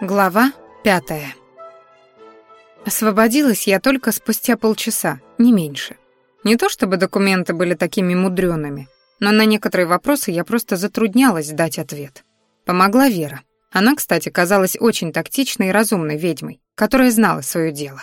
Глава пятая. Освободилась я только спустя полчаса, не меньше. Не то чтобы документы были такими мудрёными, но на некоторые вопросы я просто затруднялась дать ответ. Помогла Вера. Она, кстати, казалась очень тактичной и разумной ведьмой, которая знала своё дело.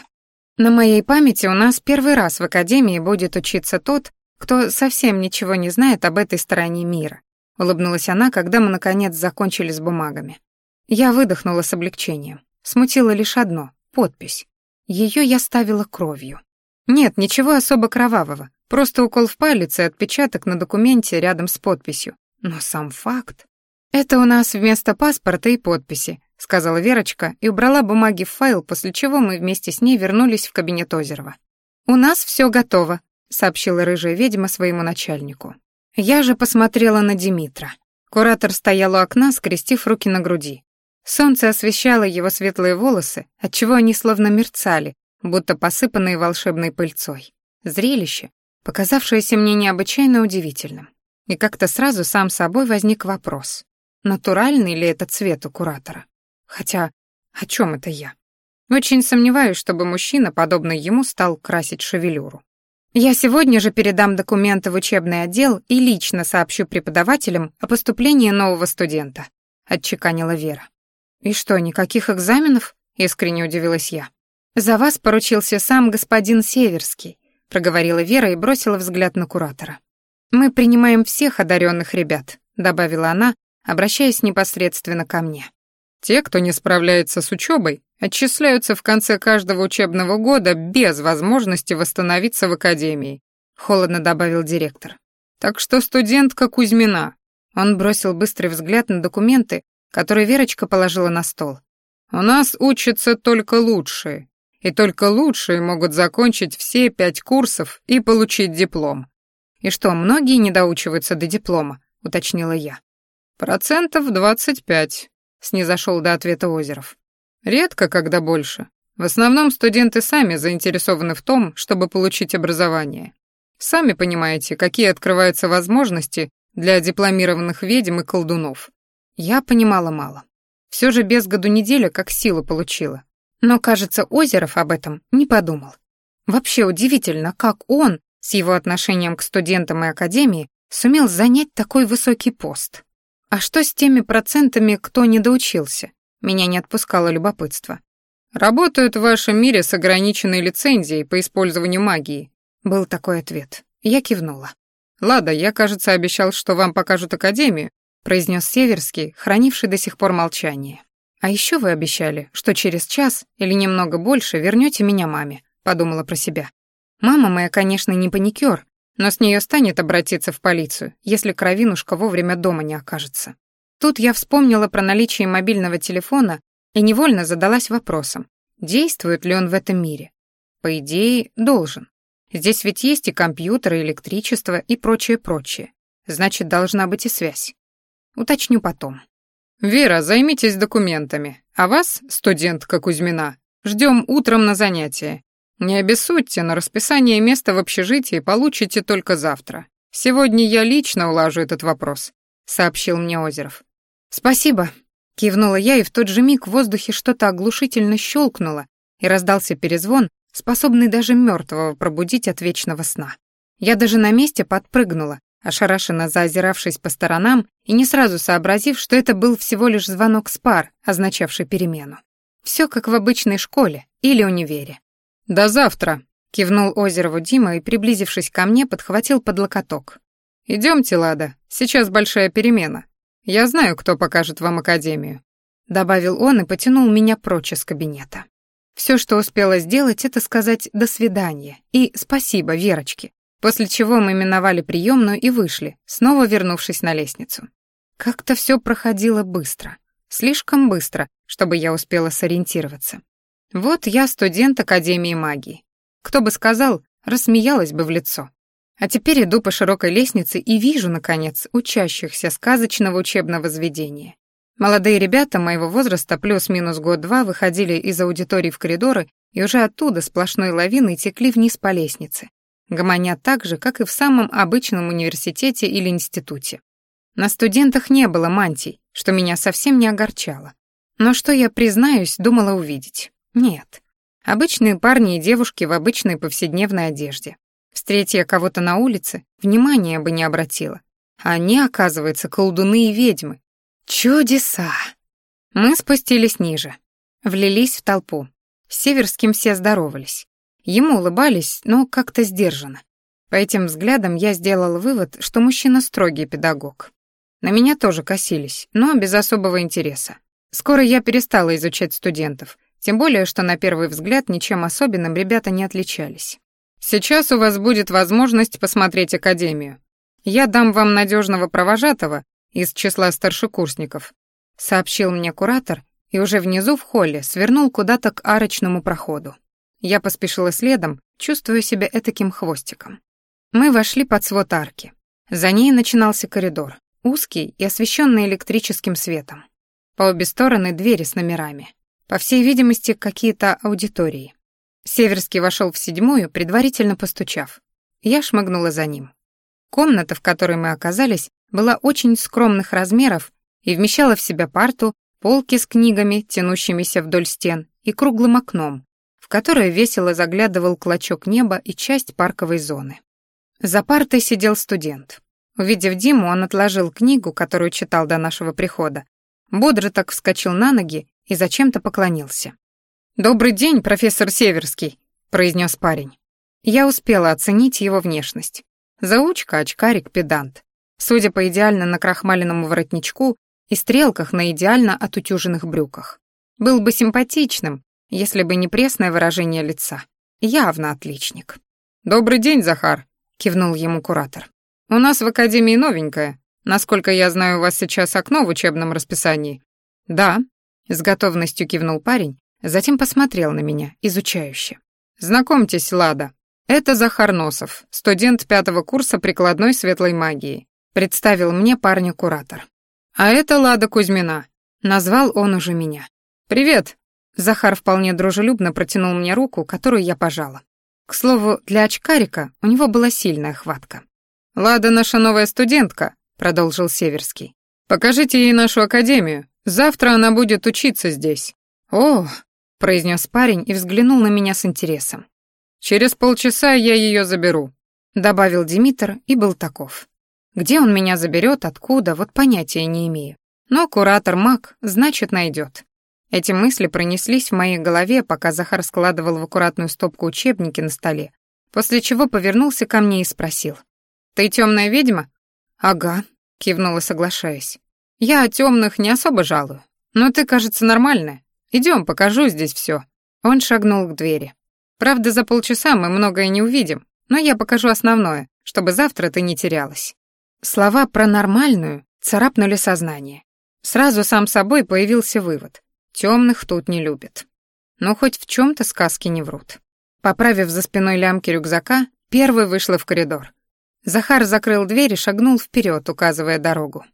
На моей памяти у нас первый раз в академии будет учиться тот, кто совсем ничего не знает об этой стороне мира. Улыбнулась она, когда мы наконец закончили с бумагами. Я выдохнула с облегчением. Смутило лишь одно — подпись. Ее я ставила кровью. Нет, ничего особо кровавого, просто укол в палец и отпечаток на документе рядом с подписью. Но сам факт... «Это у нас вместо паспорта и подписи», — сказала Верочка и убрала бумаги в файл, после чего мы вместе с ней вернулись в кабинет Озерова. «У нас все готово», — сообщила рыжая ведьма своему начальнику. Я же посмотрела на Димитра. Куратор стоял у окна, скрестив руки на груди. Солнце освещало его светлые волосы, отчего они словно мерцали, будто посыпанные волшебной пыльцой. Зрелище, показавшееся мне необычайно удивительным. И как-то сразу сам собой возник вопрос, натуральный ли это цвет у куратора? Хотя, о чем это я? Очень сомневаюсь, чтобы мужчина, подобный ему, стал красить шевелюру. Я сегодня же передам документы в учебный отдел и лично сообщу преподавателям о поступлении нового студента, отчеканила Вера. «И что, никаких экзаменов?» — искренне удивилась я. «За вас поручился сам господин Северский», — проговорила Вера и бросила взгляд на куратора. «Мы принимаем всех одаренных ребят», — добавила она, обращаясь непосредственно ко мне. «Те, кто не справляется с учебой, отчисляются в конце каждого учебного года без возможности восстановиться в академии», — холодно добавил директор. «Так что студентка Кузьмина». Он бросил быстрый взгляд на документы, который Верочка положила на стол. «У нас учатся только лучшие, и только лучшие могут закончить все пять курсов и получить диплом». «И что, многие не доучиваются до диплома?» — уточнила я. «Процентов двадцать пять», — снизошел до ответа Озеров. «Редко, когда больше. В основном студенты сами заинтересованы в том, чтобы получить образование. Сами понимаете, какие открываются возможности для дипломированных ведьм и колдунов. Я понимала мало. Все же без году неделя как силу получила. Но, кажется, Озеров об этом не подумал. Вообще удивительно, как он, с его отношением к студентам и академии, сумел занять такой высокий пост. А что с теми процентами, кто не доучился? Меня не отпускало любопытство. «Работают в вашем мире с ограниченной лицензией по использованию магии», был такой ответ. Я кивнула. «Лада, я, кажется, обещал, что вам покажут академию, произнес Северский, хранивший до сих пор молчание. «А еще вы обещали, что через час или немного больше вернете меня маме», — подумала про себя. «Мама моя, конечно, не паникер, но с нее станет обратиться в полицию, если кровинушка вовремя дома не окажется». Тут я вспомнила про наличие мобильного телефона и невольно задалась вопросом, действует ли он в этом мире. По идее, должен. Здесь ведь есть и компьютер, и электричество, и прочее-прочее. Значит, должна быть и связь. Уточню потом. «Вера, займитесь документами, а вас, студентка Кузьмина, ждем утром на занятия. Не обессудьте, но расписание места в общежитии получите только завтра. Сегодня я лично улажу этот вопрос», — сообщил мне Озеров. «Спасибо», — кивнула я, и в тот же миг в воздухе что-то оглушительно щелкнуло, и раздался перезвон, способный даже мертвого пробудить от вечного сна. Я даже на месте подпрыгнула, ошарашенно заозиравшись по сторонам и не сразу сообразив, что это был всего лишь звонок с пар, означавший перемену. Все как в обычной школе или универе. «До завтра», — кивнул Озерову Дима и, приблизившись ко мне, подхватил под локоток. «Идемте, Лада, сейчас большая перемена. Я знаю, кто покажет вам академию», — добавил он и потянул меня прочь из кабинета. Все, что успела сделать, это сказать «до свидания» и «спасибо, Верочке», После чего мы миновали приемную и вышли, снова вернувшись на лестницу. Как-то все проходило быстро. Слишком быстро, чтобы я успела сориентироваться. Вот я студент Академии магии. Кто бы сказал, рассмеялась бы в лицо. А теперь иду по широкой лестнице и вижу, наконец, учащихся сказочного учебного заведения. Молодые ребята моего возраста плюс-минус год-два выходили из аудитории в коридоры и уже оттуда сплошной лавиной текли вниз по лестнице, гомоня так же, как и в самом обычном университете или институте. На студентах не было мантий, что меня совсем не огорчало. Но что я, признаюсь, думала увидеть? Нет. Обычные парни и девушки в обычной повседневной одежде. Встретя кого-то на улице, внимания бы не обратила. А они, оказывается, колдуны и ведьмы. Чудеса! Мы спустились ниже. Влились в толпу. С Северским все здоровались. Ему улыбались, но как-то сдержанно. По этим взглядам я сделал вывод, что мужчина строгий педагог. На меня тоже косились, но без особого интереса. Скоро я перестала изучать студентов, тем более, что на первый взгляд ничем особенным ребята не отличались. Сейчас у вас будет возможность посмотреть академию. Я дам вам надежного провожатого из числа старшекурсников, сообщил мне куратор и уже внизу в холле свернул куда-то к арочному проходу. Я поспешила следом, чувствуя себя этаким хвостиком. Мы вошли под свод арки. За ней начинался коридор, узкий и освещенный электрическим светом. По обе стороны двери с номерами. По всей видимости, какие-то аудитории. Северский вошел в седьмую, предварительно постучав. Я шмыгнула за ним. Комната, в которой мы оказались, была очень скромных размеров и вмещала в себя парту, полки с книгами, тянущимися вдоль стен, и круглым окном, в которое весело заглядывал клочок неба и часть парковой зоны. За партой сидел студент. Увидев Диму, он отложил книгу, которую читал до нашего прихода, бодро так вскочил на ноги и зачем-то поклонился. «Добрый день, профессор Северский», — произнес парень. Я успела оценить его внешность. Заучка, очкарик, педант. Судя по идеально накрахмаленному воротничку и стрелках на идеально отутюженных брюках. Был бы симпатичным, если бы не пресное выражение лица. Явно отличник. «Добрый день, Захар», — кивнул ему куратор. «У нас в академии новенькая. Насколько я знаю, у вас сейчас окно в учебном расписании». «Да», — с готовностью кивнул парень Затем посмотрел на меня, изучающе. «Знакомьтесь, Лада. Это Захар Носов, студент пятого курса прикладной светлой магии», представил мне парня куратор. «А это Лада Кузьмина», — назвал он уже меня. «Привет». Захар вполне дружелюбно протянул мне руку, которую я пожала. К слову, для очкарика у него была сильная хватка. «Лада наша новая студентка», — продолжил Северский. «Покажите ей нашу академию. Завтра она будет учиться здесь». «О, произнес парень и взглянул на меня с интересом. «Через полчаса я ее заберу», — добавил Димитр и был таков. Где он меня заберет, откуда, вот понятия не имею. Но куратор маг, значит, найдет. Эти мысли пронеслись в моей голове, пока Захар складывал в аккуратную стопку учебники на столе, после чего повернулся ко мне и спросил. «Ты темная ведьма?» «Ага», — кивнула, соглашаясь. «Я о темных не особо жалую, но ты, кажется, нормальная. Идем, покажу здесь все. Он шагнул к двери. Правда, за полчаса мы многое не увидим, но я покажу основное, чтобы завтра ты не терялась. Слова про нормальную царапнули сознание. Сразу сам собой появился вывод. Темных тут не любят. Но хоть в чем то сказки не врут. Поправив за спиной лямки рюкзака, первый вышла в коридор. Захар закрыл дверь и шагнул вперед, указывая дорогу.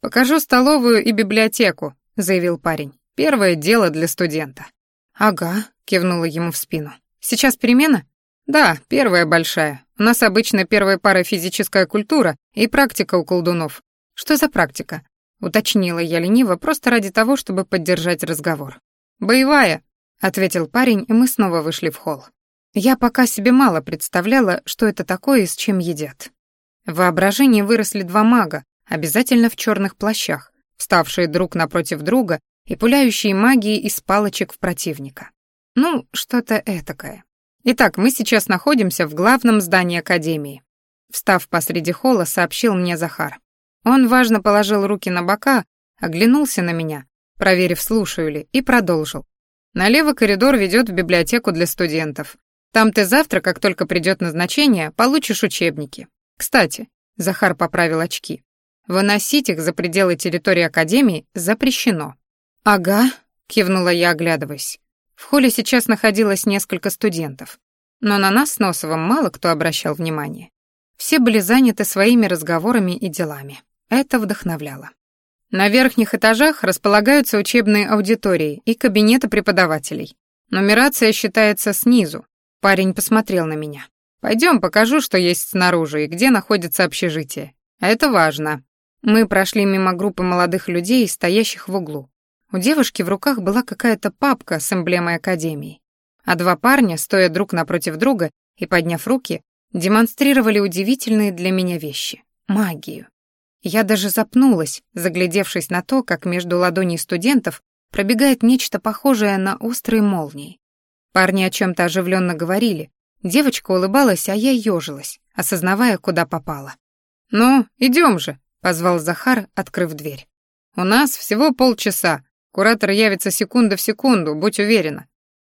«Покажу столовую и библиотеку», — заявил парень. Первое дело для студента. Ага, кивнула ему в спину. Сейчас перемена? Да, первая большая. У нас обычно первая пара физическая культура и практика у колдунов. Что за практика? Уточнила я лениво, просто ради того, чтобы поддержать разговор. Боевая, ответил парень, и мы снова вышли в холл. Я пока себе мало представляла, что это такое и с чем едят. В воображении выросли два мага, обязательно в черных плащах, вставшие друг напротив друга и пуляющие магией из палочек в противника. Ну, что-то этакое. Итак, мы сейчас находимся в главном здании Академии. Встав посреди холла, сообщил мне Захар. Он важно положил руки на бока, оглянулся на меня, проверив, слушаю ли, и продолжил. Налево коридор ведет в библиотеку для студентов. Там ты завтра, как только придет назначение, получишь учебники. Кстати, Захар поправил очки. Выносить их за пределы территории Академии запрещено. «Ага», — кивнула я, оглядываясь. В холле сейчас находилось несколько студентов, но на нас с Носовым мало кто обращал внимание. Все были заняты своими разговорами и делами. Это вдохновляло. На верхних этажах располагаются учебные аудитории и кабинеты преподавателей. Нумерация считается снизу. Парень посмотрел на меня. Пойдем, покажу, что есть снаружи и где находится общежитие. Это важно. Мы прошли мимо группы молодых людей, стоящих в углу. У девушки в руках была какая-то папка с эмблемой Академии, а два парня, стоя друг напротив друга и подняв руки, демонстрировали удивительные для меня вещи — магию. Я даже запнулась, заглядевшись на то, как между ладоней студентов пробегает нечто похожее на острые молнии. Парни о чем то оживленно говорили, девочка улыбалась, а я ежилась, осознавая, куда попала. «Ну, идем же», — позвал Захар, открыв дверь. «У нас всего полчаса. Куратор явится секунда в секунду, будь уверена.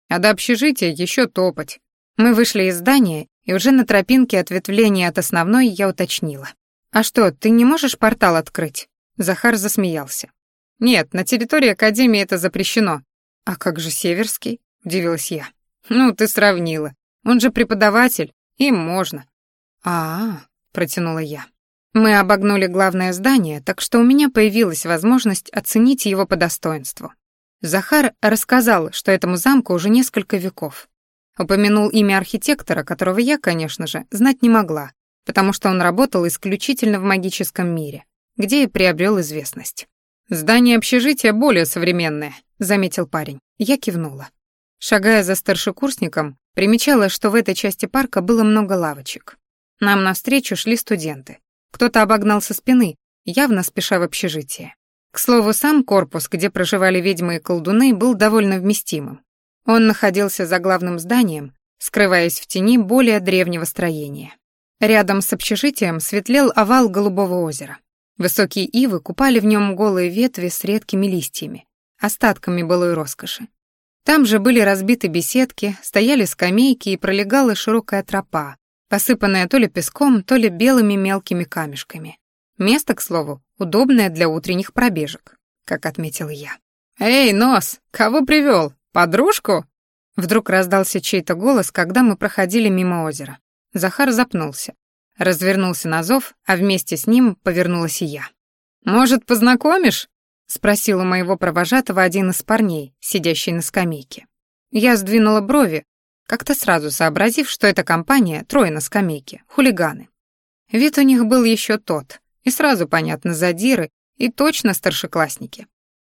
А до общежития еще топать». Мы вышли из здания, и уже на тропинке ответвления от основной я уточнила. «А что, ты не можешь портал открыть?» Захар засмеялся. «Нет, на территории Академии это запрещено». «А как же Северский?» — удивилась я. «Ну, ты сравнила. Он же преподаватель, им можно». «А-а», — протянула я. Мы обогнули главное здание, так что у меня появилась возможность оценить его по достоинству. Захар рассказал, что этому замку уже несколько веков. Упомянул имя архитектора, которого я, конечно же, знать не могла, потому что он работал исключительно в магическом мире, где и приобрел известность. «Здание общежития более современное», — заметил парень. Я кивнула. Шагая за старшекурсником, примечала, что в этой части парка было много лавочек. Нам навстречу шли студенты. Кто-то обогнал со спины, явно спеша в общежитие. К слову, сам корпус, где проживали ведьмы и колдуны, был довольно вместимым. Он находился за главным зданием, скрываясь в тени более древнего строения. Рядом с общежитием светлел овал голубого озера. Высокие ивы купали в нем голые ветви с редкими листьями, остатками былой роскоши. Там же были разбиты беседки, стояли скамейки и пролегала широкая тропа, посыпанная то ли песком, то ли белыми мелкими камешками. Место, к слову, удобное для утренних пробежек, как отметил я. «Эй, Нос, кого привел? Подружку?» Вдруг раздался чей-то голос, когда мы проходили мимо озера. Захар запнулся, развернулся на зов, а вместе с ним повернулась и я. «Может, познакомишь?» — спросил у моего провожатого один из парней, сидящий на скамейке. Я сдвинула брови, как-то сразу сообразив, что эта компания, трое на скамейке, хулиганы. Вид у них был еще тот, и сразу понятно, задиры и точно старшеклассники.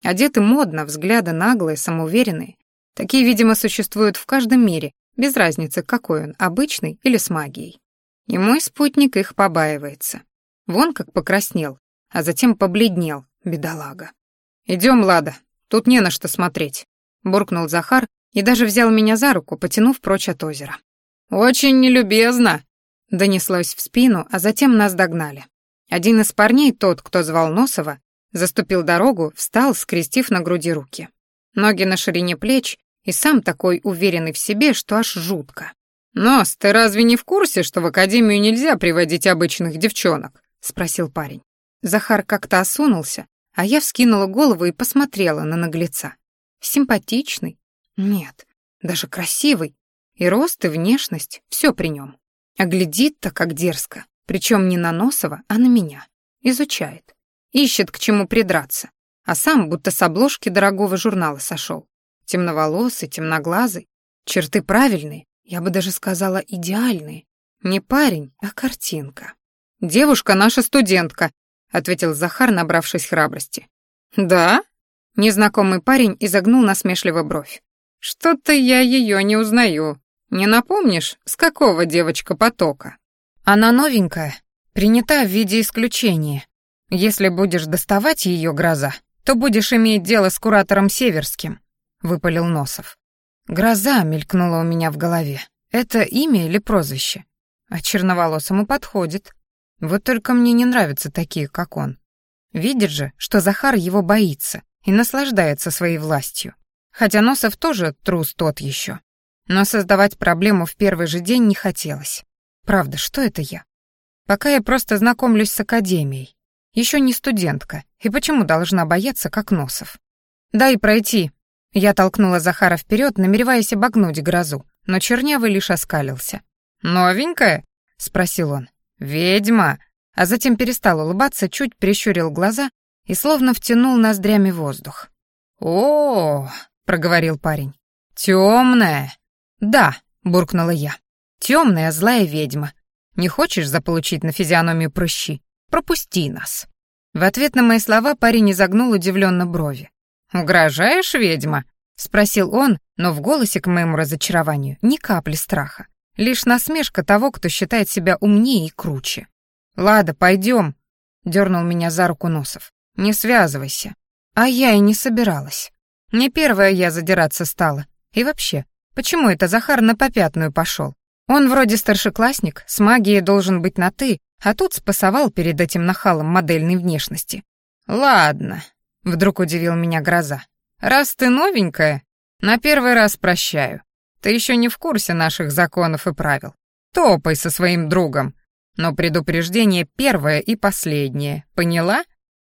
Одеты модно, взгляды наглые, самоуверенные. Такие, видимо, существуют в каждом мире, без разницы, какой он, обычный или с магией. И мой спутник их побаивается. Вон как покраснел, а затем побледнел, бедолага. «Идем, Лада, тут не на что смотреть», — буркнул Захар и даже взял меня за руку, потянув прочь от озера. «Очень нелюбезно», — донеслось в спину, а затем нас догнали. Один из парней, тот, кто звал Носова, заступил дорогу, встал, скрестив на груди руки. Ноги на ширине плеч, и сам такой уверенный в себе, что аж жутко. «Нос, ты разве не в курсе, что в академию нельзя приводить обычных девчонок?» — спросил парень. Захар как-то осунулся, а я вскинула голову и посмотрела на наглеца. Симпатичный? Нет, даже красивый. И рост, и внешность, все при нем. А глядит-то как дерзко, причем не на Носова, а на меня. Изучает. Ищет к чему придраться. А сам будто с обложки дорогого журнала сошел темноволосый, темноглазый, черты правильные, я бы даже сказала идеальные. Не парень, а картинка. «Девушка наша студентка», — ответил Захар, набравшись храбрости. «Да?» — незнакомый парень изогнул насмешливо бровь. «Что-то я ее не узнаю. Не напомнишь, с какого девочка потока?» «Она новенькая, принята в виде исключения. Если будешь доставать ее, гроза, то будешь иметь дело с куратором Северским. — выпалил Носов. «Гроза» мелькнула у меня в голове. Это имя или прозвище? А черноволосому подходит. Вот только мне не нравятся такие, как он. Видит же, что Захар его боится и наслаждается своей властью. Хотя Носов тоже трус тот еще. Но создавать проблему в первый же день не хотелось. Правда, что это я? Пока я просто знакомлюсь с академией. Еще не студентка, и почему должна бояться, как Носов? «Дай пройти», я толкнула Захара вперед, намереваясь обогнуть грозу, но Чернявый лишь оскалился. «Новенькая?» — спросил он. «Ведьма!» А затем перестал улыбаться, чуть прищурил глаза и словно втянул ноздрями воздух. «О, проговорил парень. «Темная!» «Да», — буркнула я. «Темная злая ведьма. Не хочешь заполучить на физиономию прыщи? Пропусти нас». В ответ на мои слова парень изогнул удивленно брови. «Угрожаешь, ведьма?» — спросил он, но в голосе к моему разочарованию ни капли страха. Лишь насмешка того, кто считает себя умнее и круче. «Лада, пойдем», — дернул меня за руку Носов. «Не связывайся». А я и не собиралась. Не первая я задираться стала. И вообще, почему это Захар на попятную пошел? Он вроде старшеклассник, с магией должен быть на «ты», а тут спасовал перед этим нахалом модельной внешности. «Ладно», — вдруг удивил меня гроза. «Раз ты новенькая, на первый раз прощаю. Ты еще не в курсе наших законов и правил. Топай со своим другом. Но предупреждение первое и последнее, поняла?»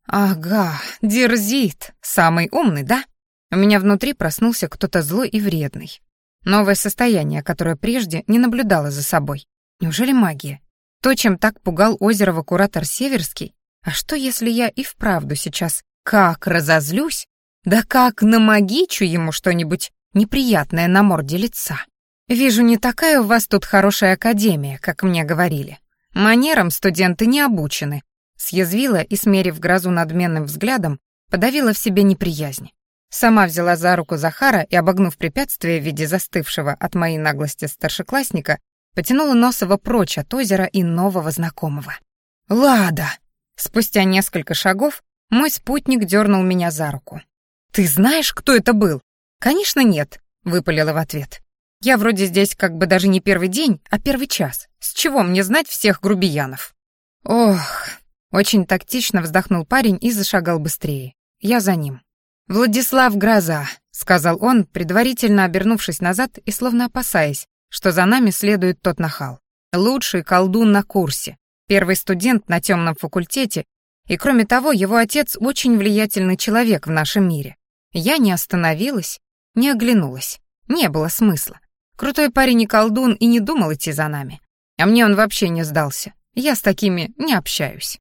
«Ага, дерзит. Самый умный, да?» У меня внутри проснулся кто-то злой и вредный. Новое состояние, которое прежде не наблюдало за собой. Неужели магия? То, чем так пугал Озерова куратор Северский? А что, если я и вправду сейчас как разозлюсь? Да как намагичу ему что-нибудь неприятное на морде лица? Вижу, не такая у вас тут хорошая академия, как мне говорили. Манерам студенты не обучены. Съязвила и, смерив грозу надменным взглядом, подавила в себе неприязнь. Сама взяла за руку Захара и, обогнув препятствие в виде застывшего от моей наглости старшеклассника, потянула Носова прочь от озера и нового знакомого. «Лада!» Спустя несколько шагов мой спутник дернул меня за руку. «Ты знаешь, кто это был?» «Конечно нет», — выпалила в ответ. «Я вроде здесь как бы даже не первый день, а первый час. С чего мне знать всех грубиянов?» «Ох...» Очень тактично вздохнул парень и зашагал быстрее. Я за ним. «Владислав Гроза», — сказал он, предварительно обернувшись назад и словно опасаясь, что за нами следует тот нахал. Лучший колдун на курсе, первый студент на темном факультете, и кроме того, его отец очень влиятельный человек в нашем мире. Я не остановилась, не оглянулась. Не было смысла. Крутой парень и колдун и не думал идти за нами. А мне он вообще не сдался. Я с такими не общаюсь.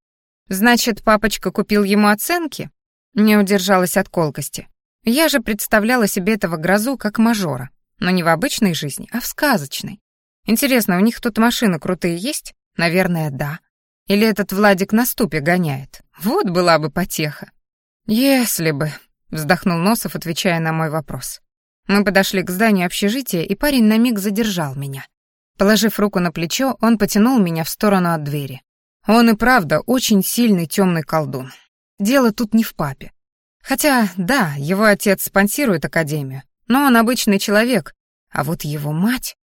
Значит, папочка купил ему оценки? Не удержалась от колкости. Я же представляла себе этого грозу как мажора, но не в обычной жизни, а в сказочной. Интересно, у них тут машины крутые есть? Наверное, да. Или этот Владик на ступе гоняет? Вот была бы потеха. Если бы, вздохнул Носов, отвечая на мой вопрос. Мы подошли к зданию общежития, и парень на миг задержал меня. Положив руку на плечо, он потянул меня в сторону от двери. Он и правда очень сильный темный колдун. Дело тут не в папе. Хотя, да, его отец спонсирует академию, но он обычный человек, а вот его мать...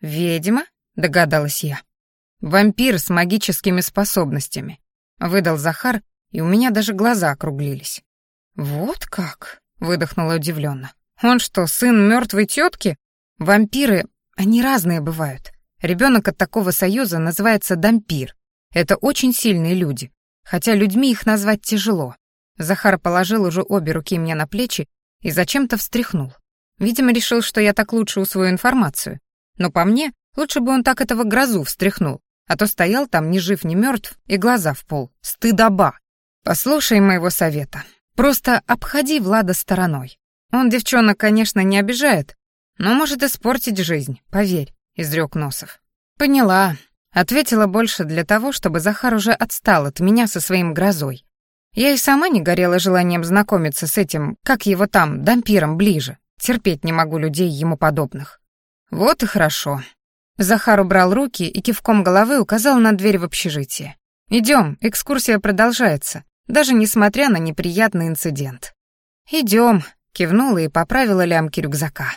«Ведьма?» — догадалась я. «Вампир с магическими способностями», — выдал Захар, и у меня даже глаза округлились. «Вот как?» — выдохнула удивленно. «Он что, сын мертвой тетки? Вампиры, они разные бывают. Ребенок от такого союза называется дампир. Это очень сильные люди, хотя людьми их назвать тяжело. Захар положил уже обе руки мне на плечи и зачем-то встряхнул. Видимо, решил, что я так лучше усвою информацию. Но по мне, лучше бы он так этого грозу встряхнул, а то стоял там ни жив, ни мертв и глаза в пол. Стыдоба. Послушай моего совета. Просто обходи Влада стороной. Он девчонок, конечно, не обижает, но может испортить жизнь, поверь, изрек Носов. Поняла. Ответила больше для того, чтобы Захар уже отстал от меня со своим грозой. Я и сама не горела желанием знакомиться с этим, как его там, дампиром ближе. Терпеть не могу людей ему подобных. Вот и хорошо. Захар убрал руки и кивком головы указал на дверь в общежитие. Идем, экскурсия продолжается, даже несмотря на неприятный инцидент. Идем, кивнула и поправила лямки рюкзака.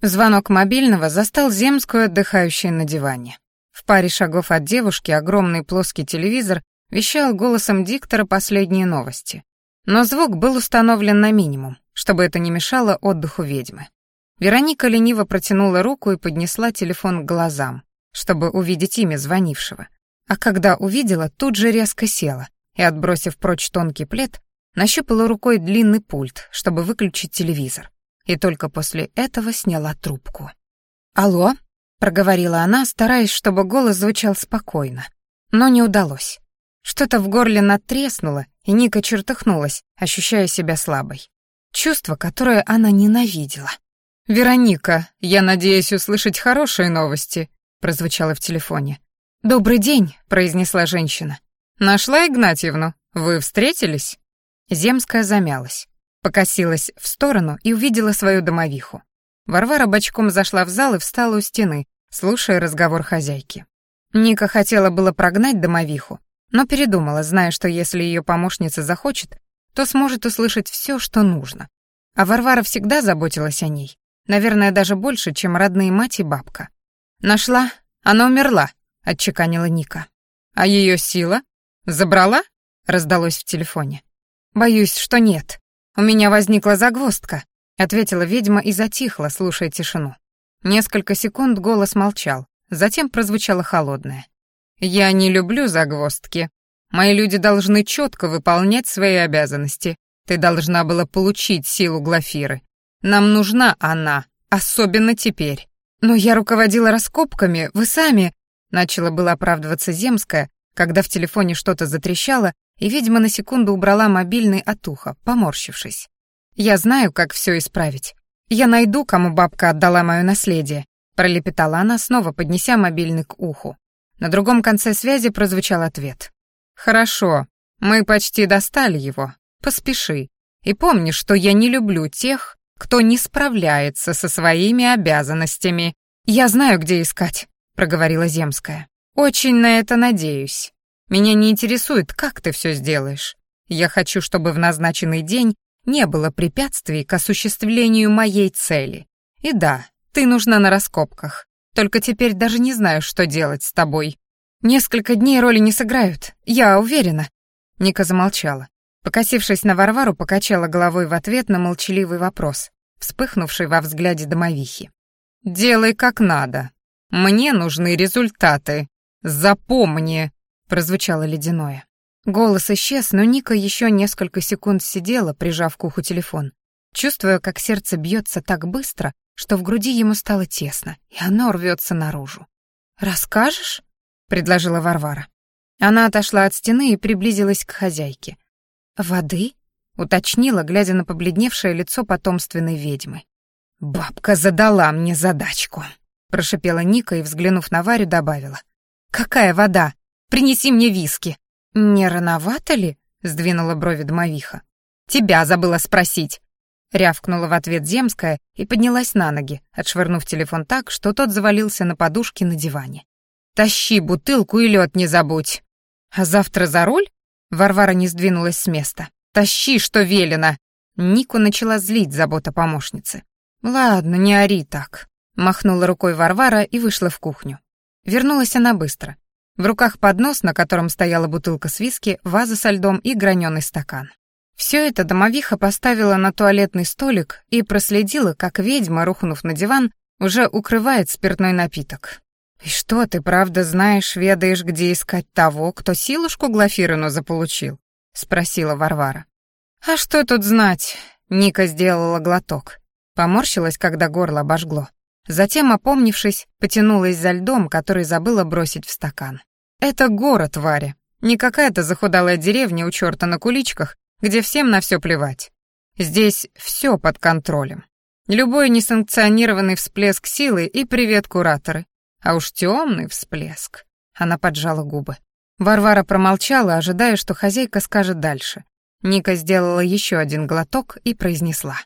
Звонок мобильного застал Земскую отдыхающей на диване. В паре шагов от девушки огромный плоский телевизор вещал голосом диктора последние новости. Но звук был установлен на минимум, чтобы это не мешало отдыху ведьмы. Вероника лениво протянула руку и поднесла телефон к глазам, чтобы увидеть имя звонившего. А когда увидела, тут же резко села и, отбросив прочь тонкий плед, нащупала рукой длинный пульт, чтобы выключить телевизор. И только после этого сняла трубку. «Алло?» — проговорила она, стараясь, чтобы голос звучал спокойно. Но не удалось. Что-то в горле натреснуло, и Ника чертыхнулась, ощущая себя слабой. Чувство, которое она ненавидела. «Вероника, я надеюсь услышать хорошие новости», — прозвучало в телефоне. «Добрый день», — произнесла женщина. «Нашла Игнатьевну? Вы встретились?» Земская замялась. Покосилась в сторону и увидела свою домовиху. Варвара бочком зашла в зал и встала у стены, слушая разговор хозяйки. Ника хотела было прогнать домовиху, но передумала, зная, что если ее помощница захочет, то сможет услышать все, что нужно. А Варвара всегда заботилась о ней, наверное, даже больше, чем родные мать и бабка. «Нашла? Она умерла», — отчеканила Ника. «А ее сила? Забрала?» — раздалось в телефоне. «Боюсь, что нет. У меня возникла загвоздка», — ответила ведьма и затихла, слушая тишину. Несколько секунд голос молчал, затем прозвучало холодное. «Я не люблю загвоздки. Мои люди должны четко выполнять свои обязанности. Ты должна была получить силу Глафиры. Нам нужна она, особенно теперь. Но я руководила раскопками, вы сами...» Начала было оправдываться Земская, когда в телефоне что-то затрещало, и, видимо, на секунду убрала мобильный от уха, поморщившись. «Я знаю, как все исправить. Я найду, кому бабка отдала мое наследие», пролепетала она, снова поднеся мобильный к уху. На другом конце связи прозвучал ответ. «Хорошо, мы почти достали его. Поспеши. И помни, что я не люблю тех, кто не справляется со своими обязанностями. Я знаю, где искать», — проговорила Земская. «Очень на это надеюсь. Меня не интересует, как ты все сделаешь. Я хочу, чтобы в назначенный день не было препятствий к осуществлению моей цели. И да, ты нужна на раскопках. Только теперь даже не знаю, что делать с тобой. Несколько дней роли не сыграют, я уверена». Ника замолчала. Покосившись на Варвару, покачала головой в ответ на молчаливый вопрос, вспыхнувший во взгляде домовихи. «Делай как надо. Мне нужны результаты. «Запомни!» — прозвучало ледяное. Голос исчез, но Ника еще несколько секунд сидела, прижав к уху телефон, чувствуя, как сердце бьется так быстро, что в груди ему стало тесно, и оно рвется наружу. «Расскажешь?» — предложила Варвара. Она отошла от стены и приблизилась к хозяйке. «Воды?» — уточнила, глядя на побледневшее лицо потомственной ведьмы. «Бабка задала мне задачку», — прошипела Ника и, взглянув на Варю, добавила. «Какая вода? Принеси мне виски». «Не рановато ли?» — сдвинула брови домовиха. «Тебя забыла спросить». Рявкнула в ответ Земская и поднялась на ноги, отшвырнув телефон так, что тот завалился на подушке на диване. «Тащи бутылку и лед не забудь». «А завтра за руль?» Варвара не сдвинулась с места. «Тащи, что велено!» Нику начала злить забота помощницы. «Ладно, не ори так», — махнула рукой Варвара и вышла в кухню. Вернулась она быстро. В руках поднос, на котором стояла бутылка с виски, ваза со льдом и граненый стакан. Все это домовиха поставила на туалетный столик и проследила, как ведьма, рухнув на диван, уже укрывает спиртной напиток. «И что, ты правда знаешь, ведаешь, где искать того, кто силушку Глафирину заполучил?» — спросила Варвара. «А что тут знать?» — Ника сделала глоток. Поморщилась, когда горло обожгло. Затем, опомнившись, потянулась за льдом, который забыла бросить в стакан. «Это город, Варя. Не какая-то захудалая деревня у черта на куличках, где всем на все плевать. Здесь все под контролем. Любой несанкционированный всплеск силы и привет кураторы. А уж темный всплеск». Она поджала губы. Варвара промолчала, ожидая, что хозяйка скажет дальше. Ника сделала еще один глоток и произнесла.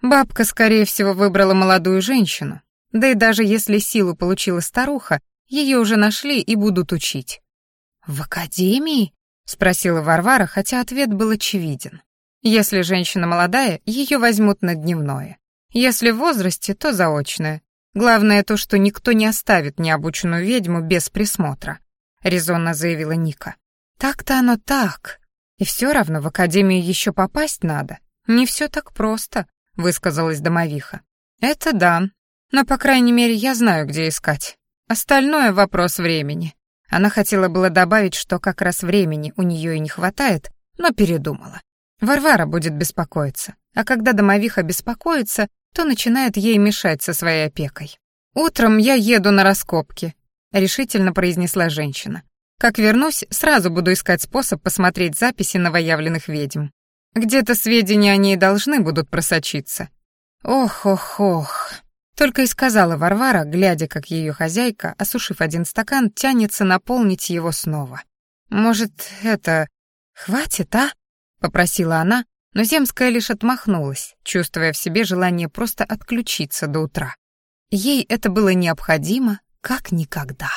Бабка, скорее всего, выбрала молодую женщину, да и даже если силу получила старуха, ее уже нашли и будут учить. «В академии?» — спросила Варвара, хотя ответ был очевиден. Если женщина молодая, ее возьмут на дневное. Если в возрасте, то заочное. Главное то, что никто не оставит необученную ведьму без присмотра», — резонно заявила Ника. «Так-то оно так. И все равно в академию еще попасть надо. Не все так просто», — высказалась домовиха. «Это да, но, по крайней мере, я знаю, где искать. Остальное — вопрос времени. Она хотела было добавить, что как раз времени у нее и не хватает, но передумала. Варвара будет беспокоиться, а когда домовиха беспокоится, то начинает ей мешать со своей опекой. «Утром я еду на раскопки», — решительно произнесла женщина. «Как вернусь, сразу буду искать способ посмотреть записи новоявленных ведьм. Где-то сведения о ней должны будут просочиться». «Ох-ох-ох», только и сказала Варвара, глядя, как ее хозяйка, осушив один стакан, тянется наполнить его снова. «Может, это... хватит, а?» — попросила она, Но Земская лишь отмахнулась, чувствуя в себе желание просто отключиться до утра. Ей это было необходимо как никогда.